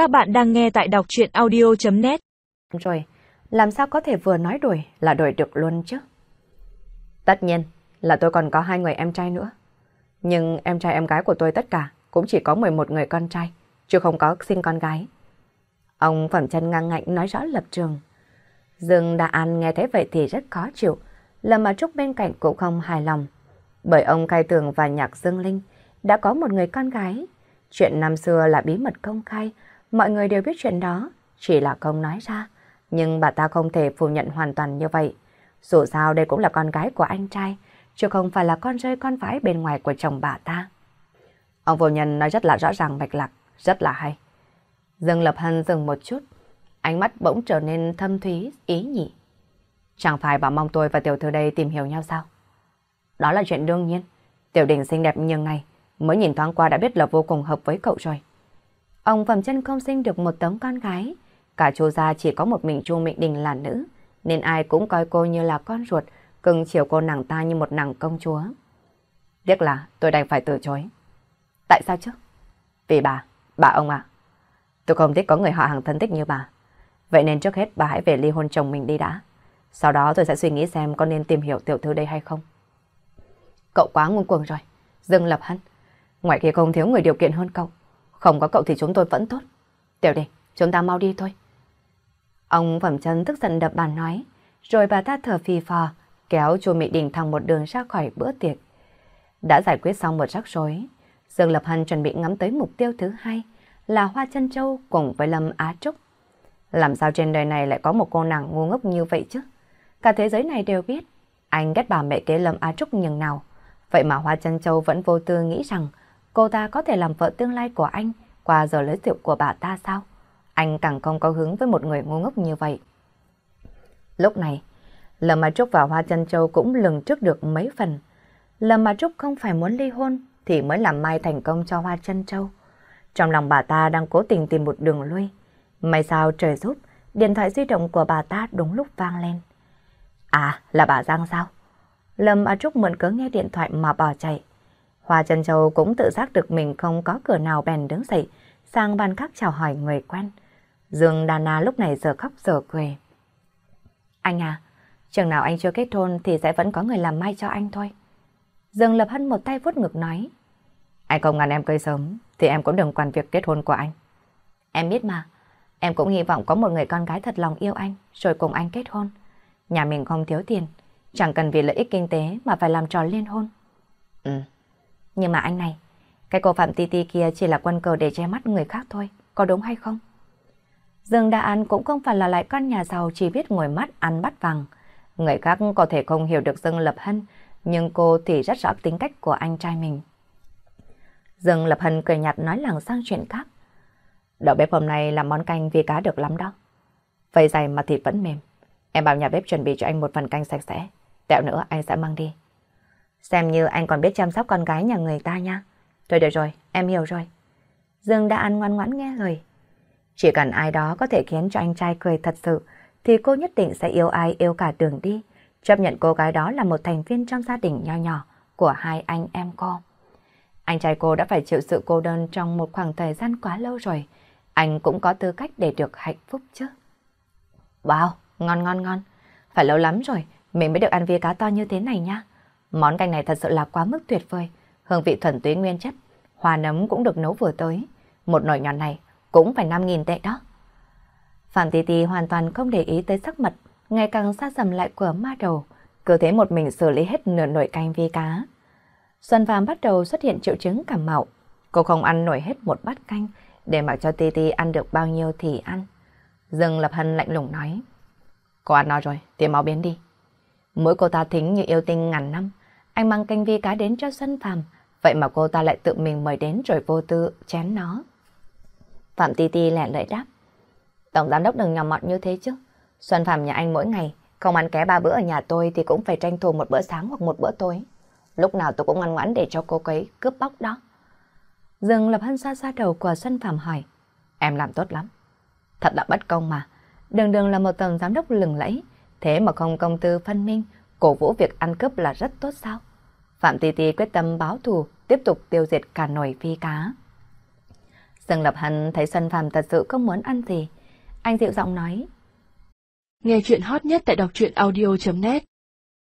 Các bạn đang nghe tại đọc chuyện audio.net Rồi, làm sao có thể vừa nói đuổi là đuổi được luôn chứ? Tất nhiên là tôi còn có hai người em trai nữa. Nhưng em trai em gái của tôi tất cả cũng chỉ có 11 người con trai, chứ không có sinh con gái. Ông Phẩm chân ngang ngạnh nói rõ lập trường. Dương Đà An nghe thấy vậy thì rất khó chịu, Lâm mà Trúc bên cạnh cũng không hài lòng. Bởi ông Khai Tường và Nhạc Dương Linh đã có một người con gái. Chuyện năm xưa là bí mật công khai, mọi người đều biết chuyện đó, chỉ là không nói ra. Nhưng bà ta không thể phủ nhận hoàn toàn như vậy. Dù sao đây cũng là con gái của anh trai, chứ không phải là con rơi con vái bên ngoài của chồng bà ta. Ông vô nhân nói rất là rõ ràng mạch lạc, rất là hay. Dương Lập Hân dừng một chút, ánh mắt bỗng trở nên thâm thúy, ý nhị. Chẳng phải bà mong tôi và tiểu thư đây tìm hiểu nhau sao? Đó là chuyện đương nhiên. Tiểu đình xinh đẹp như ngày, mới nhìn thoáng qua đã biết là vô cùng hợp với cậu rồi. Ông Phẩm chân không sinh được một tấm con gái, cả chu gia chỉ có một mình chu Mệnh Đình là nữ, nên ai cũng coi cô như là con ruột, cưng chiều cô nàng ta như một nàng công chúa. Tiếc là tôi đành phải từ chối. Tại sao chứ? Vì bà, bà ông ạ. Tôi không thích có người họ hàng thân thích như bà. Vậy nên trước hết bà hãy về ly hôn chồng mình đi đã. Sau đó tôi sẽ suy nghĩ xem có nên tìm hiểu tiểu thư đây hay không. Cậu quá ngu cuồng rồi. Dương Lập Hân. Ngoài kia không thiếu người điều kiện hơn cậu. Không có cậu thì chúng tôi vẫn tốt. Tiểu đình, chúng ta mau đi thôi. Ông Phẩm trấn tức giận đập bàn nói. Rồi bà ta thở phì phò, kéo chu Mỹ Đình thẳng một đường ra khỏi bữa tiệc. Đã giải quyết xong một rắc rối. Dương Lập Hân chuẩn bị ngắm tới mục tiêu thứ hai là Hoa Chân Châu cùng với Lâm Á Trúc. Làm sao trên đời này lại có một cô nàng ngu ngốc như vậy chứ? Cả thế giới này đều biết anh ghét bà mẹ kế Lâm Á Trúc nhường nào. Vậy mà Hoa Chân Châu vẫn vô tư nghĩ rằng cô ta có thể làm vợ tương lai của anh qua giờ lấy rượu của bà ta sao? Anh càng không có hứng với một người ngu ngốc như vậy. Lúc này, Lâm Á Trúc và Hoa Chân Châu cũng lường trước được mấy phần. Lâm Á Trúc không phải muốn ly hôn thì mới làm mai thành công cho Hoa Chân Châu. Trong lòng bà ta đang cố tình tìm một đường lui. May sao trời giúp, điện thoại di động của bà ta đúng lúc vang lên. À, là bà Giang sao? Lâm a Trúc mượn cớ nghe điện thoại mà bỏ chạy. Hoa Trân Châu cũng tự giác được mình không có cửa nào bèn đứng dậy, sang bàn khác chào hỏi người quen. Dương Đà Na lúc này giờ khóc giờ cười. Anh à, chừng nào anh chưa kết hôn thì sẽ vẫn có người làm mai cho anh thôi. Dương Lập Hân một tay vuốt ngực nói. Anh không ngăn em cưới sớm thì em cũng đừng quản việc kết hôn của anh. Em biết mà, em cũng hy vọng có một người con gái thật lòng yêu anh rồi cùng anh kết hôn. Nhà mình không thiếu tiền, chẳng cần vì lợi ích kinh tế mà phải làm trò liên hôn. Ừ, nhưng mà anh này, cái cô Phạm Ti Ti kia chỉ là quân cờ để che mắt người khác thôi, có đúng hay không? Dương Đa An cũng không phải là lại con nhà giàu chỉ biết ngồi mắt ăn bắt vàng. Người khác có thể không hiểu được Dương Lập Hân, nhưng cô thì rất rõ tính cách của anh trai mình. Dương Lập Hân cười nhạt nói làng sang chuyện khác. Đậu bếp hôm nay làm món canh vi cá được lắm đó. Vây dày mà thịt vẫn mềm. Em bảo nhà bếp chuẩn bị cho anh một phần canh sạch sẽ. Tẹo nữa anh sẽ mang đi. Xem như anh còn biết chăm sóc con gái nhà người ta nha. Thôi được rồi, em hiểu rồi. Dương đã ăn ngoan ngoãn nghe lời. Chỉ cần ai đó có thể khiến cho anh trai cười thật sự, thì cô nhất định sẽ yêu ai yêu cả đường đi. Chấp nhận cô gái đó là một thành viên trong gia đình nho nhỏ của hai anh em cô. Anh trai cô đã phải chịu sự cô đơn trong một khoảng thời gian quá lâu rồi. Anh cũng có tư cách để được hạnh phúc chứ. Wow, ngon ngon ngon. Phải lâu lắm rồi, mình mới được ăn vía cá to như thế này nha. Món canh này thật sự là quá mức tuyệt vời. Hương vị thuần túy nguyên chất. Hoa nấm cũng được nấu vừa tới. Một nồi nhỏ này cũng phải 5.000 tệ đó. Phạm Tì Tì hoàn toàn không để ý tới sắc mật, ngày càng xa dầm lại của ma đầu. Cứ thế một mình xử lý hết nửa nồi canh vi cá. Xuân Phạm bắt đầu xuất hiện triệu chứng cảm mạo. Cô không ăn nổi hết một bát canh, để mặc cho Tì Tì ăn được bao nhiêu thì ăn. Dương Lập Hân lạnh lùng nói. Cô ăn no rồi, tiêm máu biến đi. Mỗi cô ta thính như yêu tinh ngàn năm. Anh mang canh vi cá đến cho Xuân Phạm. Vậy mà cô ta lại tự mình mời đến rồi vô tư chén nó. Phạm Ti Ti lẹ lời đáp. Tổng giám đốc đừng nhỏ mọt như thế chứ. Xuân Phạm nhà anh mỗi ngày không ăn ké ba bữa ở nhà tôi thì cũng phải tranh thủ một bữa sáng hoặc một bữa tối. Lúc nào tôi cũng ngoan ngoãn để cho cô ấy cướp bóc đó. Dương Lập Hân xa xa đầu của Xuân Phạm hỏi. Em làm tốt lắm. Thật là bất công mà. Đường đường là một tổng giám đốc lừng lẫy. Thế mà không công tư phân minh, cổ vũ việc ăn cướp là rất tốt sao? Phạm Ti Ti quyết tâm báo thù, tiếp tục tiêu diệt cả nồi phi cá. Dương Lập Hân thấy Xuân Phạm thật sự không muốn ăn gì. Anh dịu giọng nói. Nghe chuyện hot nhất tại đọc truyện audio.net